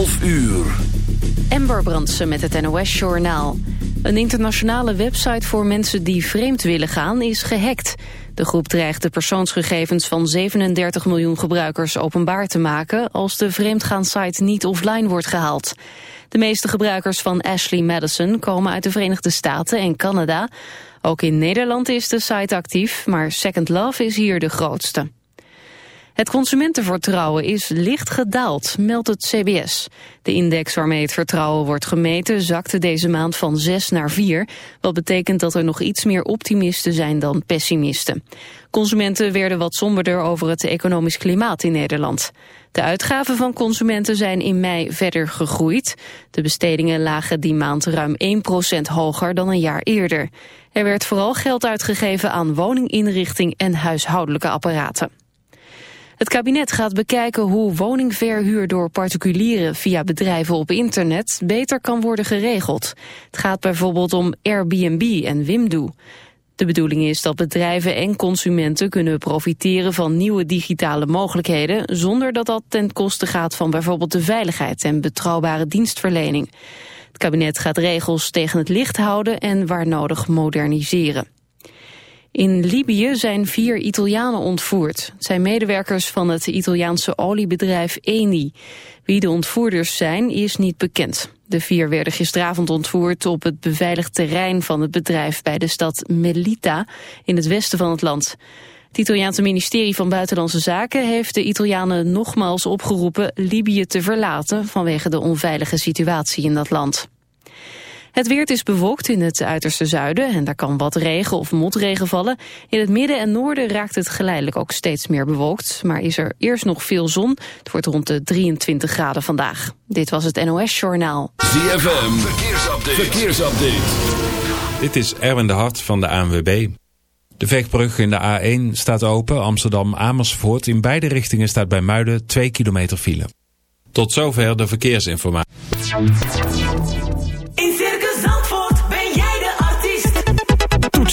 12 uur. Ember Brandsen met het NOS-journaal. Een internationale website voor mensen die vreemd willen gaan is gehackt. De groep dreigt de persoonsgegevens van 37 miljoen gebruikers openbaar te maken... als de vreemdgaan-site niet offline wordt gehaald. De meeste gebruikers van Ashley Madison komen uit de Verenigde Staten en Canada. Ook in Nederland is de site actief, maar Second Love is hier de grootste. Het consumentenvertrouwen is licht gedaald, meldt het CBS. De index waarmee het vertrouwen wordt gemeten zakte deze maand van 6 naar 4... wat betekent dat er nog iets meer optimisten zijn dan pessimisten. Consumenten werden wat somberder over het economisch klimaat in Nederland. De uitgaven van consumenten zijn in mei verder gegroeid. De bestedingen lagen die maand ruim 1% hoger dan een jaar eerder. Er werd vooral geld uitgegeven aan woninginrichting en huishoudelijke apparaten. Het kabinet gaat bekijken hoe woningverhuur door particulieren via bedrijven op internet beter kan worden geregeld. Het gaat bijvoorbeeld om Airbnb en Wimdu. De bedoeling is dat bedrijven en consumenten kunnen profiteren van nieuwe digitale mogelijkheden zonder dat dat ten koste gaat van bijvoorbeeld de veiligheid en betrouwbare dienstverlening. Het kabinet gaat regels tegen het licht houden en waar nodig moderniseren. In Libië zijn vier Italianen ontvoerd. Het zijn medewerkers van het Italiaanse oliebedrijf Eni. Wie de ontvoerders zijn is niet bekend. De vier werden gisteravond ontvoerd op het beveiligd terrein van het bedrijf bij de stad Melita in het westen van het land. Het Italiaanse ministerie van Buitenlandse Zaken heeft de Italianen nogmaals opgeroepen Libië te verlaten vanwege de onveilige situatie in dat land. Het weer is bewolkt in het uiterste zuiden en daar kan wat regen of motregen vallen. In het midden en noorden raakt het geleidelijk ook steeds meer bewolkt. Maar is er eerst nog veel zon. Het wordt rond de 23 graden vandaag. Dit was het NOS Journaal. ZFM, verkeersupdate. verkeersupdate. Dit is Erwin de Hart van de ANWB. De vechtbrug in de A1 staat open. Amsterdam-Amersfoort. In beide richtingen staat bij Muiden 2 kilometer file. Tot zover de verkeersinformatie.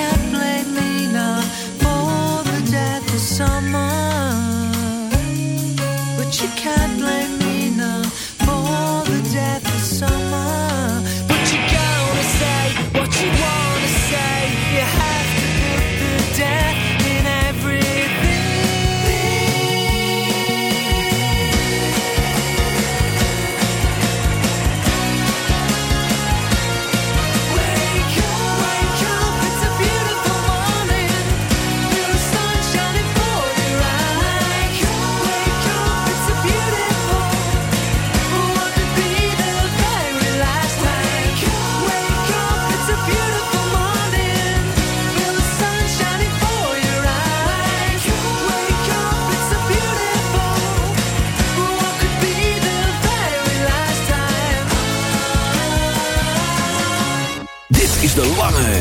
can't blame me now for the death of someone.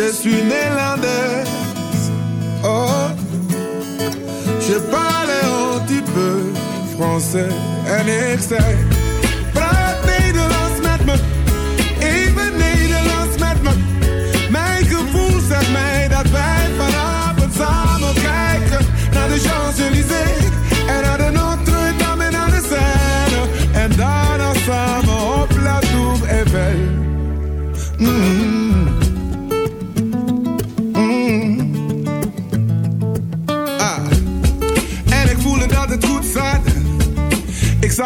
Je suis néerlandaise. Oh, je parle un petit peu français. Elle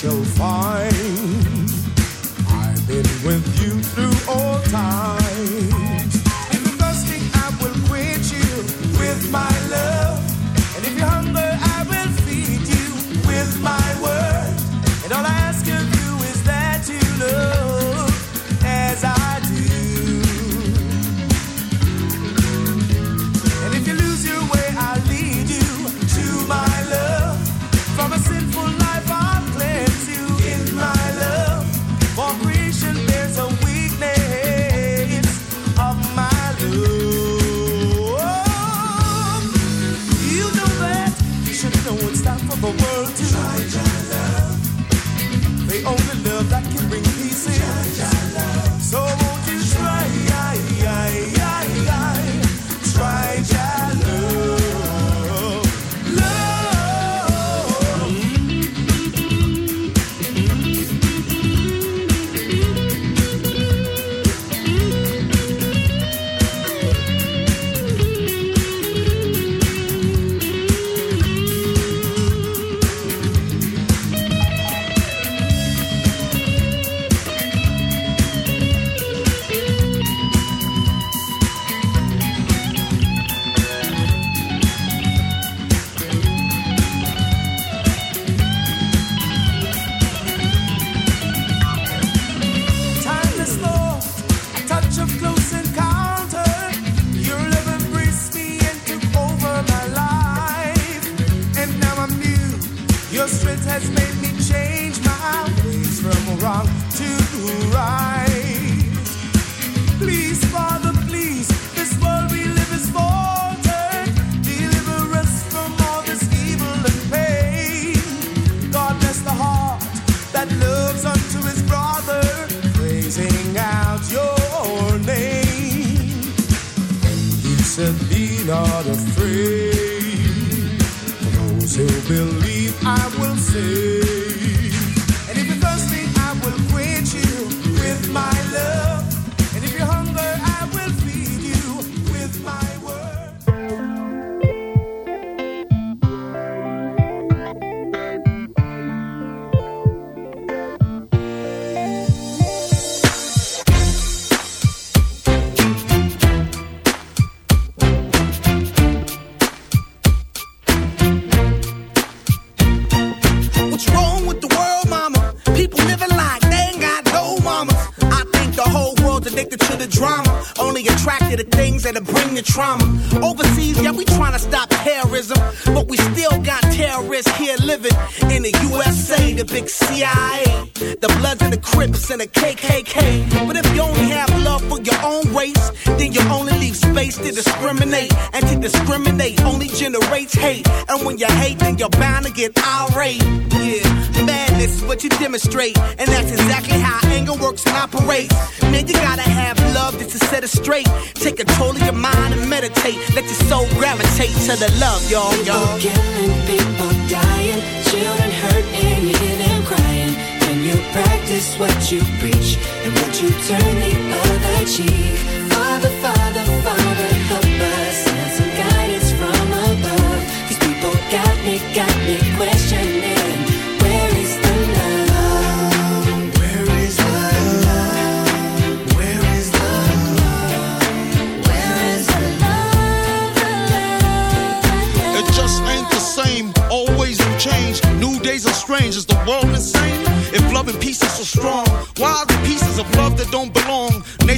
shall find I've been with you through all times. In the thirsting, I will quit you with my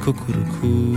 苦苦的哭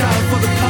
child for the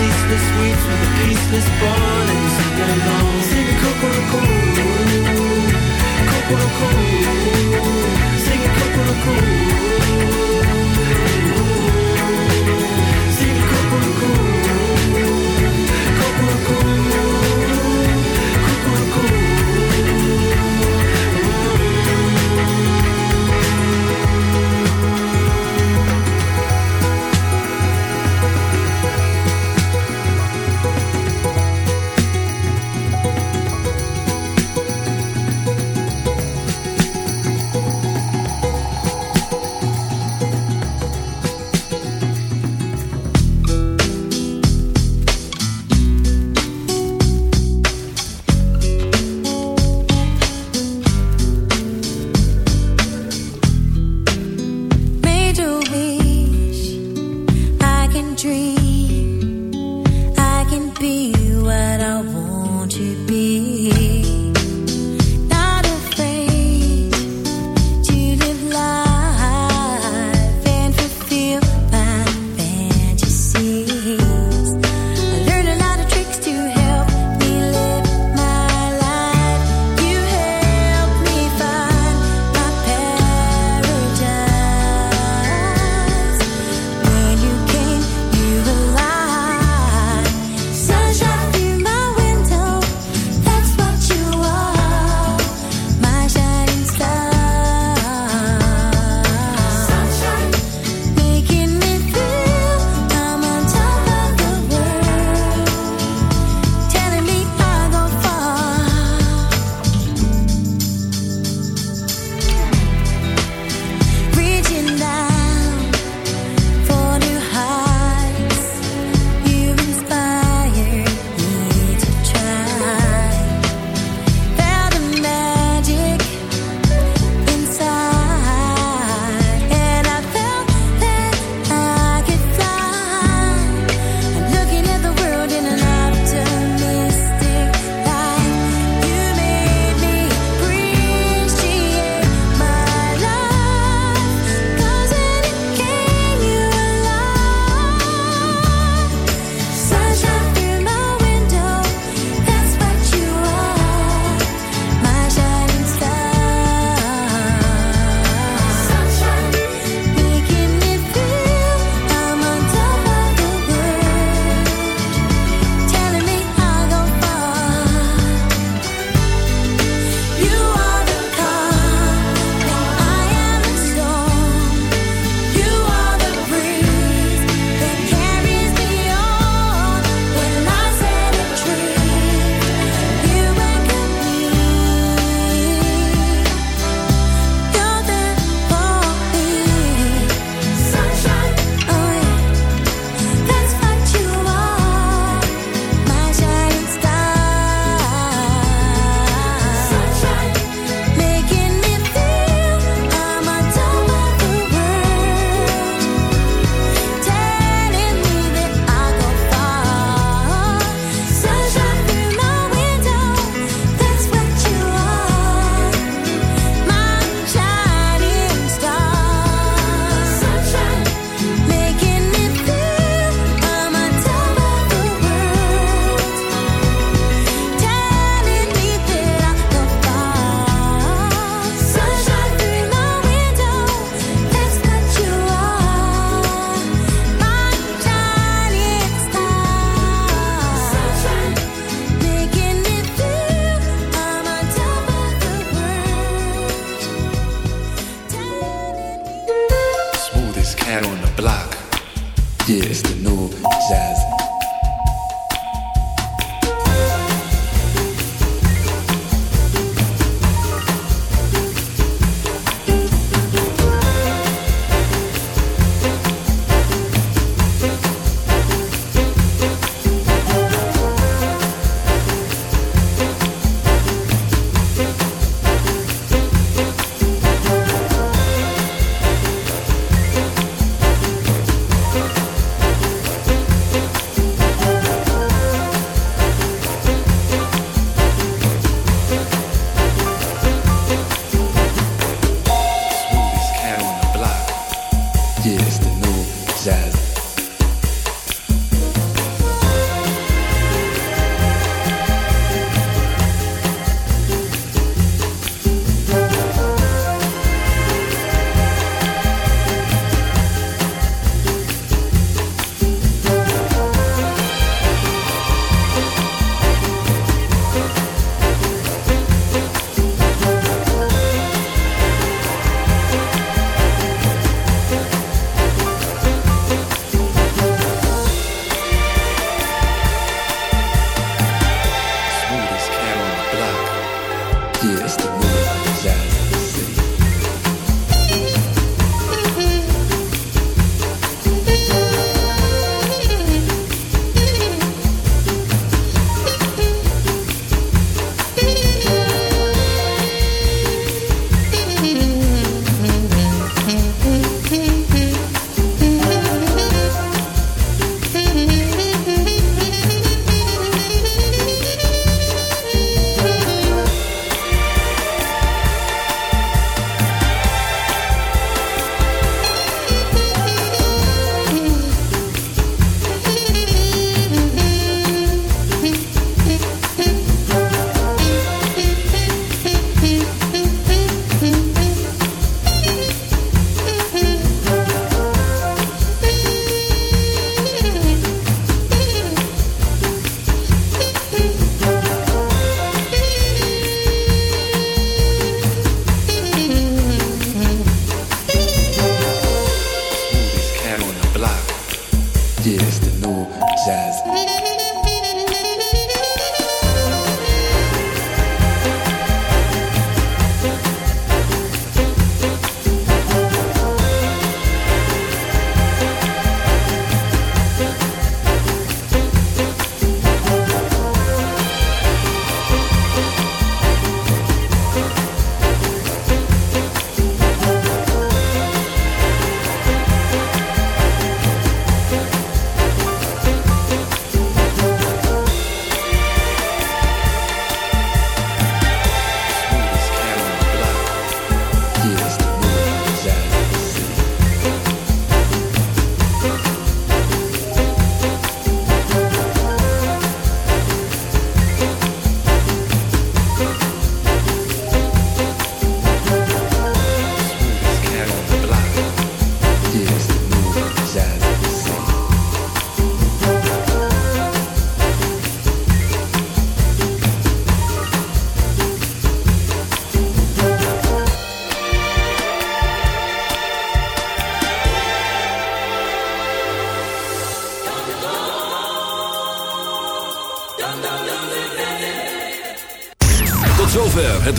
ceaseless weeds with a peaceless bond and you sing it along. Sing Kokoroko, Kokoroko, sing Kokoroko.